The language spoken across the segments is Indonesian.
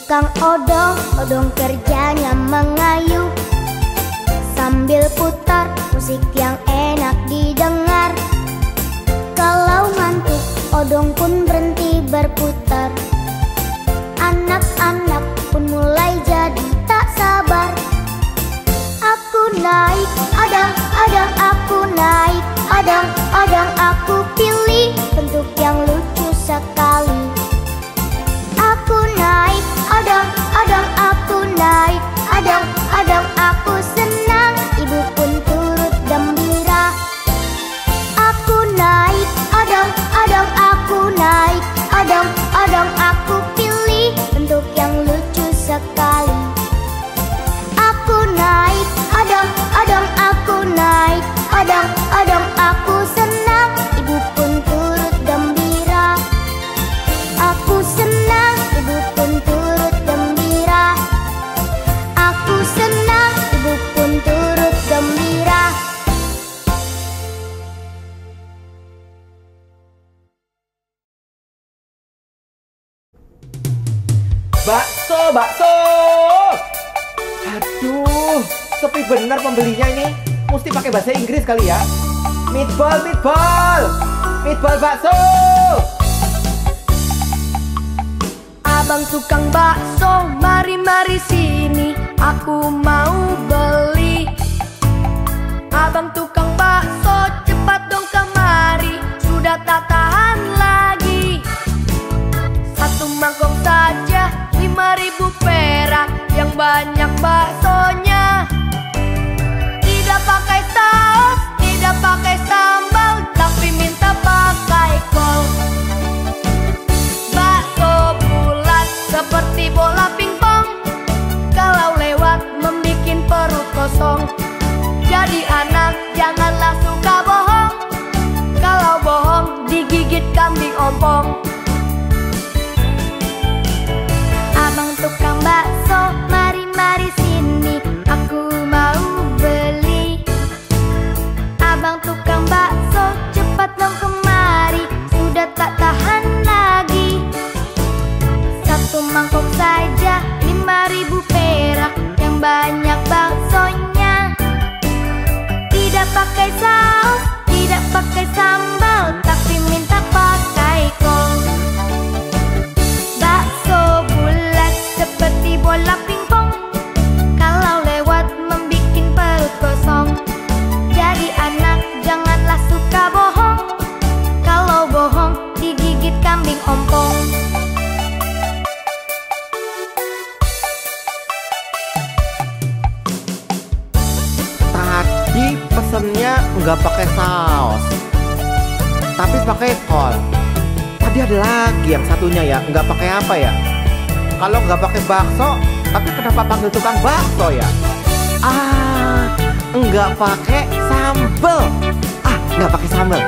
Tukang odong, odong kerjanya mengayu Sambil putar musik yang enak didengar. Kalau ngantuk, odong pun berhenti berputar. Anak-anak pun mulai jadi tak sabar. Aku naik, adang, adang aku naik. Adang, adang aku pilih bentuk yang lucu sekali naik, adang, adang aku naik. Adang, adang aku Bakso. Aduh, sepi benar pembelinya ini. Mesti pakai bahasa Inggris kali ya. Meatball, meatball. Meatball bakso. Abang tukang bakso, mari-mari sini, aku mau beli. Abang tukang bakso, cepat dong kemari, sudah tak tahan lagi. Satu mangkok saja, lima ribu perak, yang banyak baksonya. Tidak pakai saus, tidak pakai sambal, tapi minta pakai kol. Bakso bulat seperti bola pingpong Kalau lewat membikin perut kosong Jadi anak janganlah suka bohong Kalau bohong digigit kambing ompong Kalau nggak pakai bakso, tapi kenapa panggil tukang bakso ya? Ah, nggak pakai sambel. Ah, nggak pakai sambel.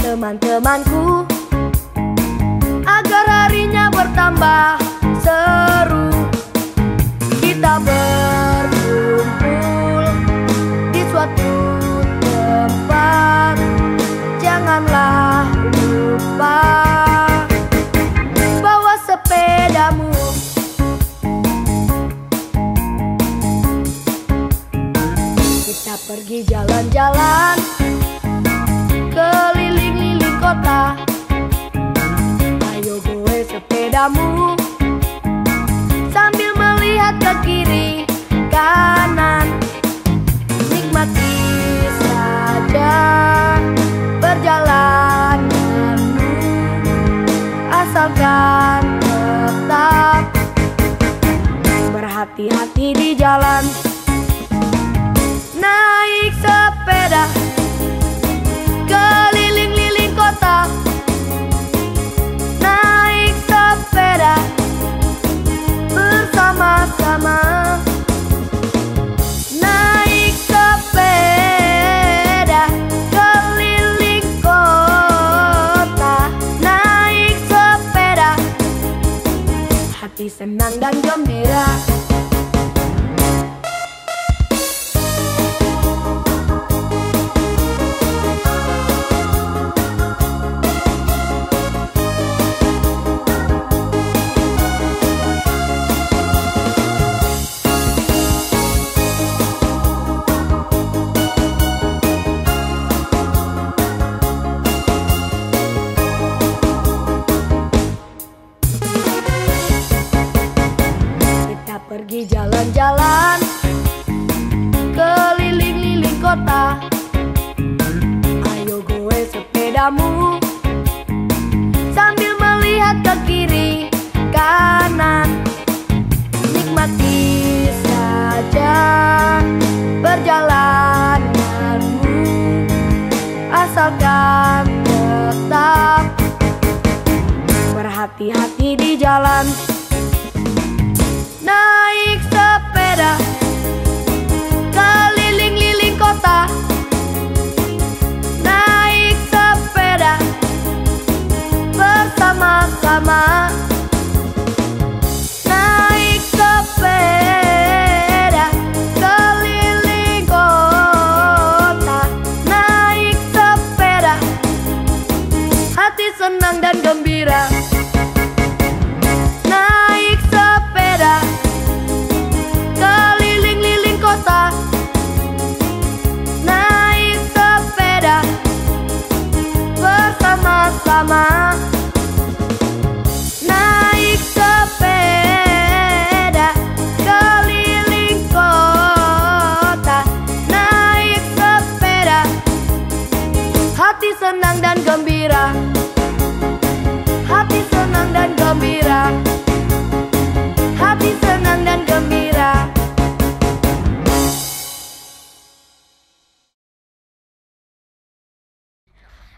teman-temanku. Agar harinya bertambah seru. Kita berkumpul di suatu tempat. Janganlah lupa bawa sepedamu. Kita pergi jalan-jalan. sepedamu Sambil melihat ke kiri kanan Nikmati saja perjalananmu. Asalkan tetap berhati-hati di jalan. se mandan yo mirar.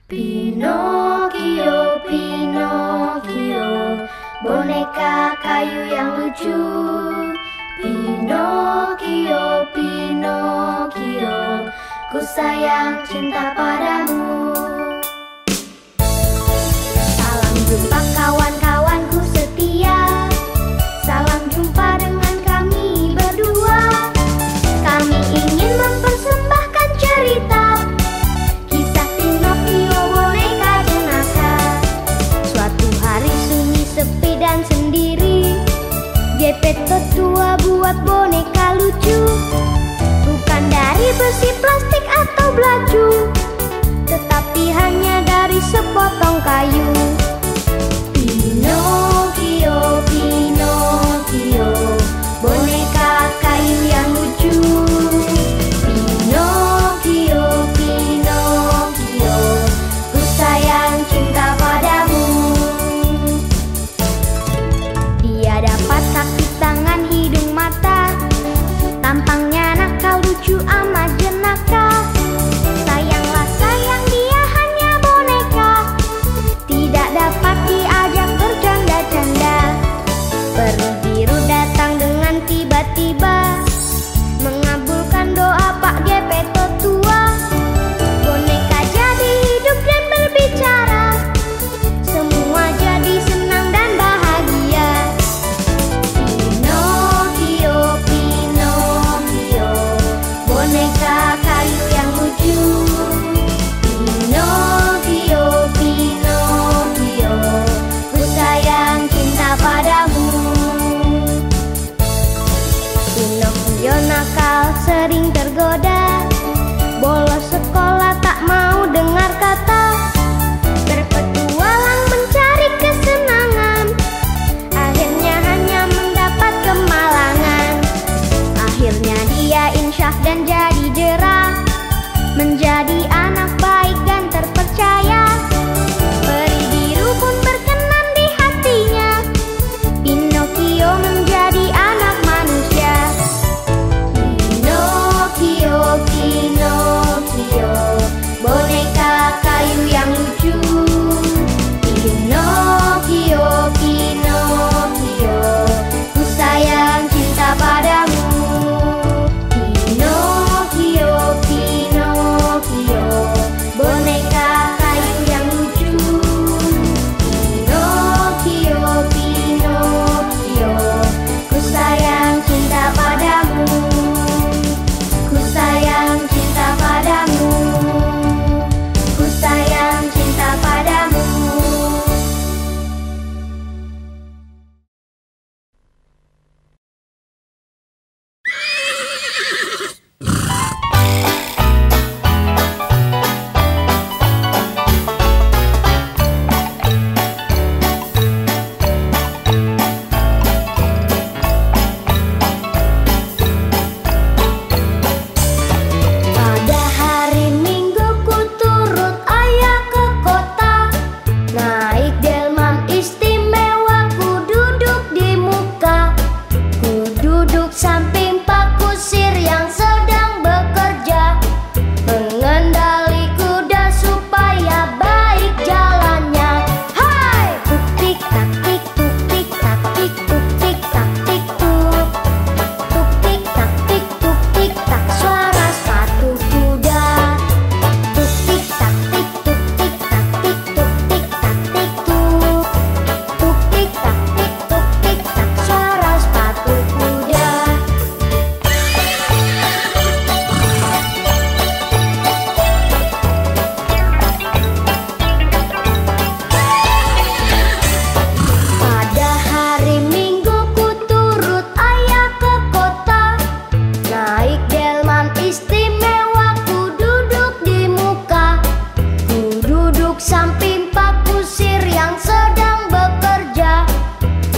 Pinocchio, Pinocchio, boneka kayu yang lucu. Pinocchio, Pinocchio, ku sayang cinta padamu. Salam jumpa kawan-kawan. membuat boneka lucu. Bukan dari besi plastik atau belacu Tetapi hanya dari sepotong kayu.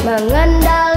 mengandalkan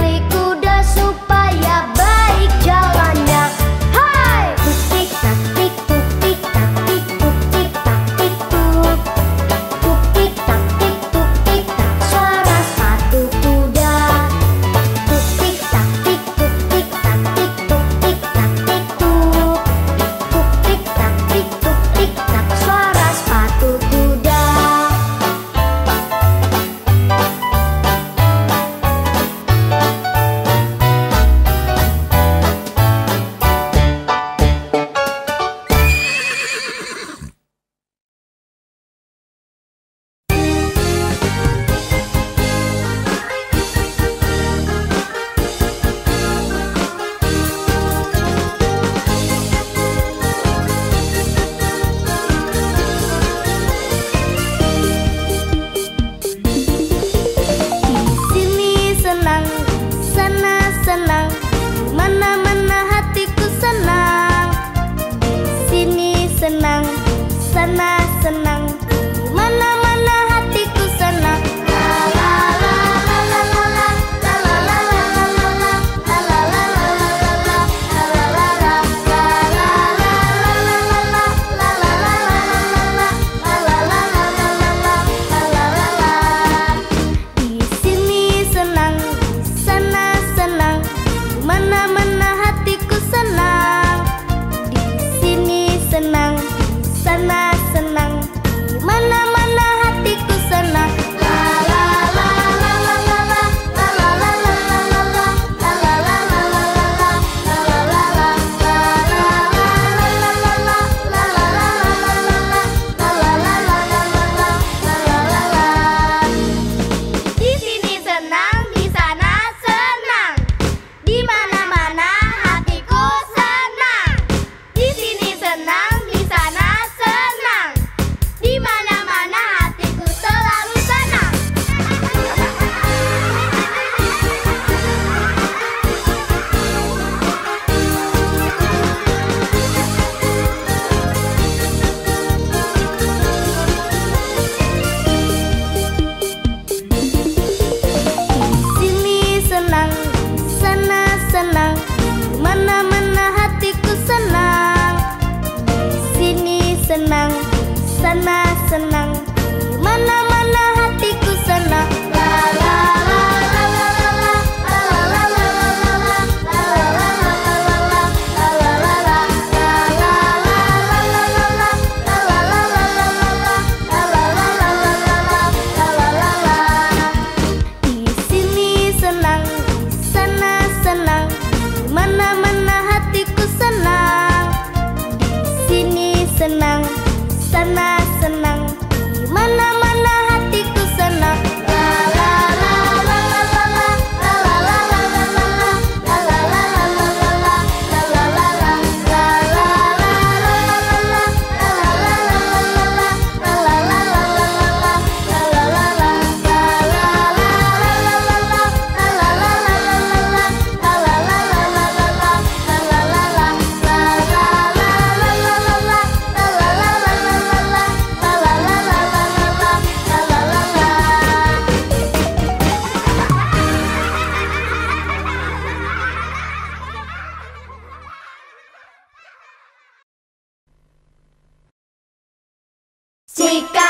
Sweet.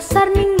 Dari pasar minggu